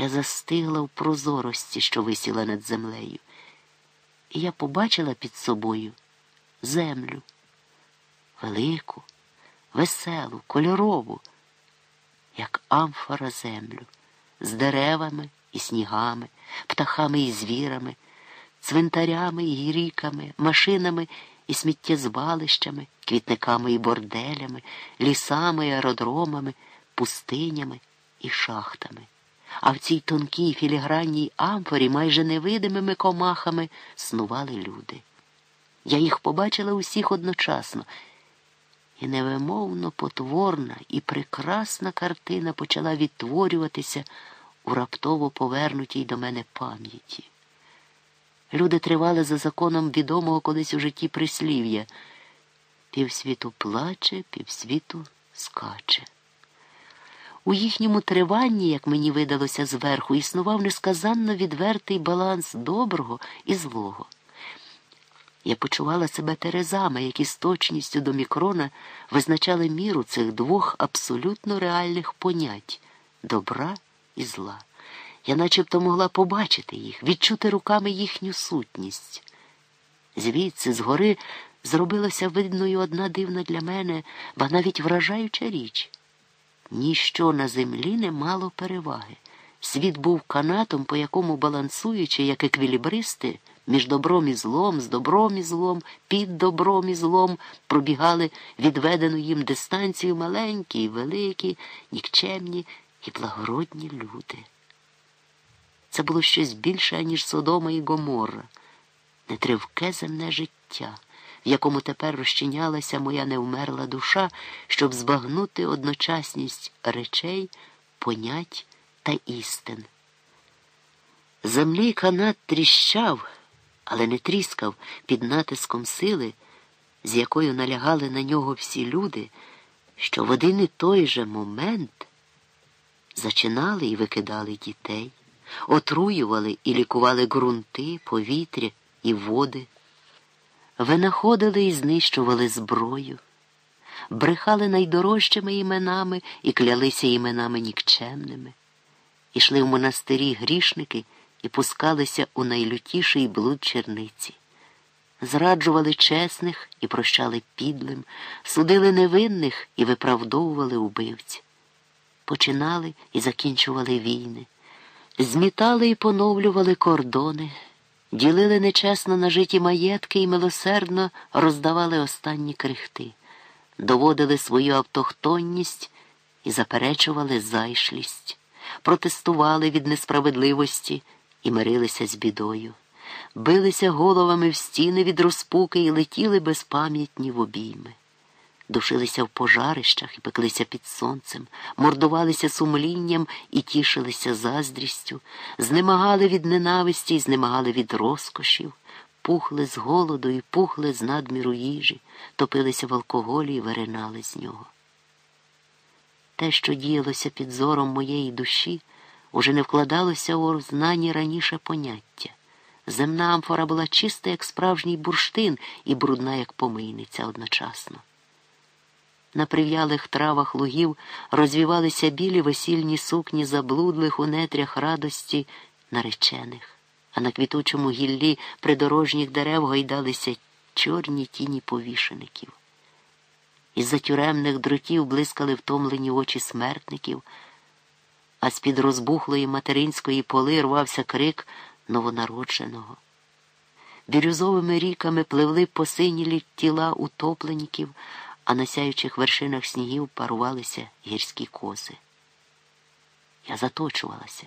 Я застигла в прозорості, що висіла над землею, і я побачила під собою землю. Велику, веселу, кольорову, як амфора землю, з деревами і снігами, птахами і звірами, цвинтарями і ріками, машинами і сміттєзвалищами, квітниками і борделями, лісами і аеродромами, пустинями і шахтами. А в цій тонкій філігранній амфорі майже невидимими комахами снували люди. Я їх побачила усіх одночасно, і невимовно потворна і прекрасна картина почала відтворюватися у раптово повернутій до мене пам'яті. Люди тривали за законом відомого колись у житті прислів'я півсвіту плаче, півсвіту скаче. У їхньому триванні, як мені видалося зверху, існував несказанно відвертий баланс доброго і злого. Я почувала себе терезами, які з точністю до мікрона визначали міру цих двох абсолютно реальних понять добра і зла. Я начебто могла побачити їх, відчути руками їхню сутність. Звідси, згори, зробилася видною одна дивна для мене, ба навіть вражаюча річ. Ніщо на землі не мало переваги. Світ був канатом, по якому балансуючи, як еквілібристи, між добром і злом, з добром і злом, під добром і злом пробігали відведену їм дистанцію маленькі і великі, нікчемні і благородні люди. Це було щось більше, ніж Содома і Гоморра, нетривке земне життя, в якому тепер розчинялася моя невмерла душа, щоб збагнути одночасність речей, понять та істин. Земний канат тріщав, але не тріскав під натиском сили, з якою налягали на нього всі люди, що в один і той же момент зачинали і викидали дітей отруювали і лікували ґрунти, повітря і води, винаходили і знищували зброю, брехали найдорожчими іменами і клялися іменами нікчемними, ішли в монастирі грішники і пускалися у найлютіший блуд черниці. Зраджували чесних і прощали підлим, судили невинних і виправдовували убивць, починали і закінчували війни змітали і поновлювали кордони, ділили нечесно нажиті маєтки і милосердно роздавали останні крихти, доводили свою автохтонність і заперечували зайшлість, протестували від несправедливості і мирилися з бідою, билися головами в стіни від розпуки і летіли безпам'ятні в обійми душилися в пожарищах і пеклися під сонцем, мордувалися сумлінням і тішилися заздрістю, знемагали від ненависті і знемагали від розкошів, пухли з голоду і пухли з надміру їжі, топилися в алкоголі і виринали з нього. Те, що діялося під зором моєї душі, уже не вкладалося у знані раніше поняття. Земна амфора була чиста, як справжній бурштин, і брудна, як помийниця одночасно. На прив'ялих травах лугів розвівалися білі весільні сукні заблудлих у нетрях радості наречених, а на квітучому гіллі придорожніх дерев гойдалися чорні тіні повішеників. Із за тюремних дротів блискали втомлені очі смертників, а з-під розбухлої материнської поли рвався крик новонародженого. Бірюзовими ріками пливли посинілі тіла утопленників а на сяючих вершинах снігів парувалися гірські кози. Я заточувалася.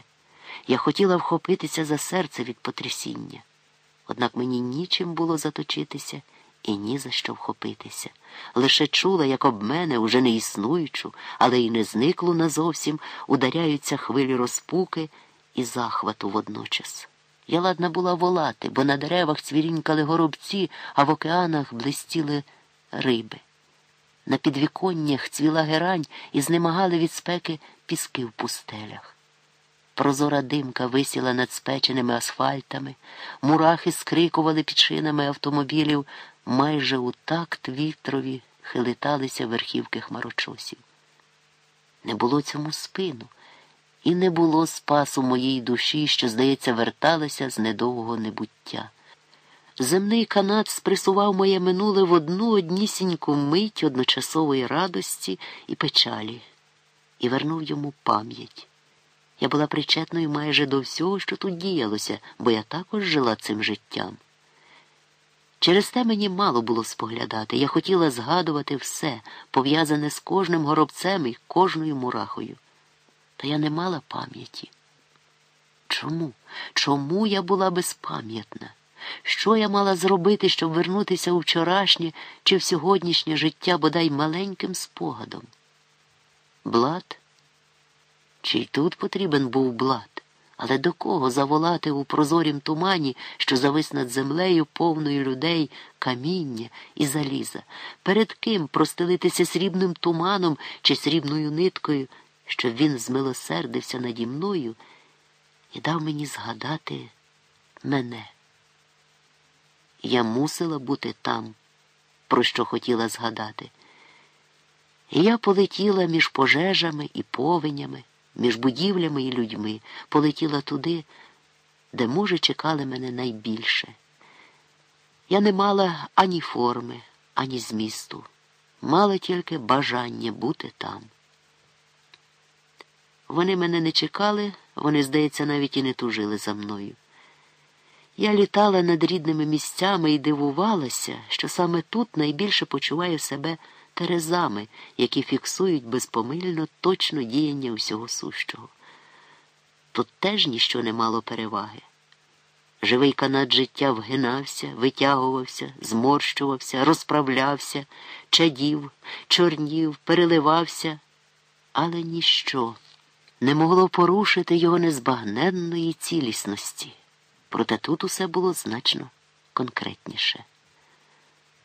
Я хотіла вхопитися за серце від потрясіння. Однак мені нічим було заточитися і ні за що вхопитися. Лише чула, як об мене, уже не існуючу, але й не зниклу назовсім, ударяються хвилі розпуки і захвату водночас. Я ладна була волати, бо на деревах цвірінькали горобці, а в океанах блистіли риби. На підвіконнях цвіла герань і знемагали від спеки піски в пустелях. Прозора димка висіла над спеченими асфальтами, мурахи скрикували під шинами автомобілів, майже у такт вітрові хилиталися верхівки хмарочосів. Не було цьому спину, і не було спасу моїй душі, що, здається, верталася з недовгого небуття. Земний канат спресував моє минуле в одну однісіньку мить одночасової радості і печалі, і вернув йому пам'ять. Я була причетною майже до всього, що тут діялося, бо я також жила цим життям. Через те мені мало було споглядати. Я хотіла згадувати все, пов'язане з кожним горобцем і кожною мурахою. Та я не мала пам'яті. Чому? Чому я була безпам'ятна? Що я мала зробити, щоб вернутися у вчорашнє чи в сьогоднішнє життя бодай маленьким спогадом? Блад? Чи й тут потрібен був блад? Але до кого заволати у прозорім тумані, що завис над землею повною людей, каміння і заліза? Перед ким простелитися срібним туманом чи срібною ниткою, щоб він змилосердився наді мною і дав мені згадати мене? Я мусила бути там, про що хотіла згадати. Я полетіла між пожежами і повенями, між будівлями і людьми, полетіла туди, де, може, чекали мене найбільше. Я не мала ані форми, ані змісту, мала тільки бажання бути там. Вони мене не чекали, вони, здається, навіть і не тужили за мною. Я літала над рідними місцями і дивувалася, що саме тут найбільше почуваю себе терезами, які фіксують безпомильно точно діяння всього сущого. Тут теж ніщо не мало переваги. Живий канат життя вгинався, витягувався, зморщувався, розправлявся, чадів, чорнів, переливався, але ніщо не могло порушити його незбагненної цілісності. Проте тут усе було значно конкретніше.